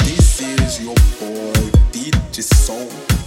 This is your boy, DJ Soul.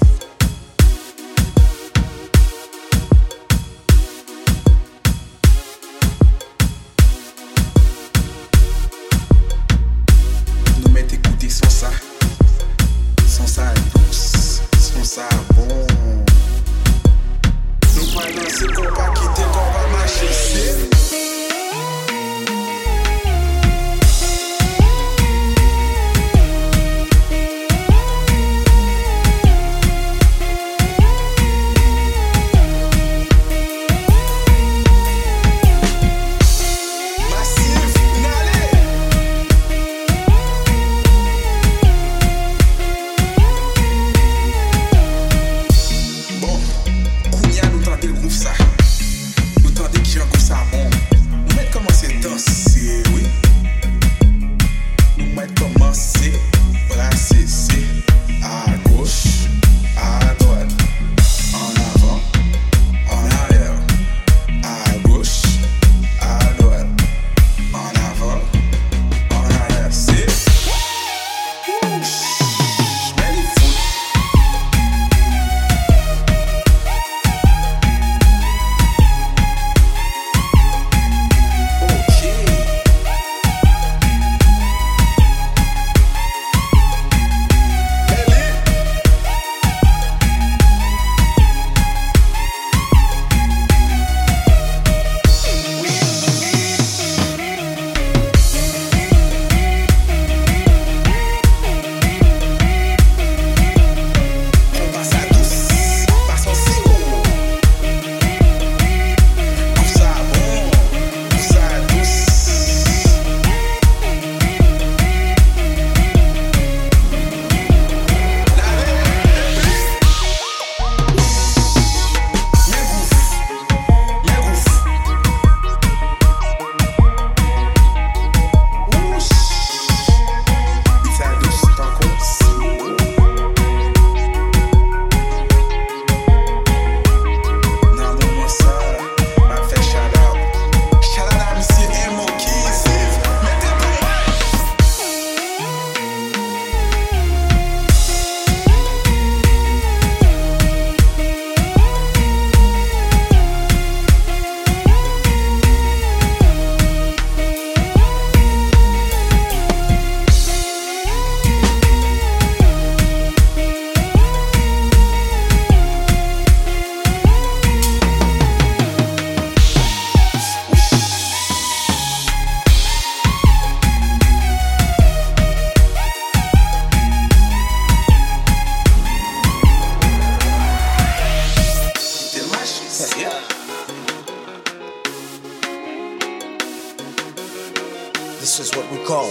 what we call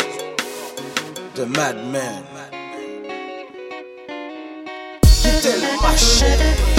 the madman. Quittez le marché.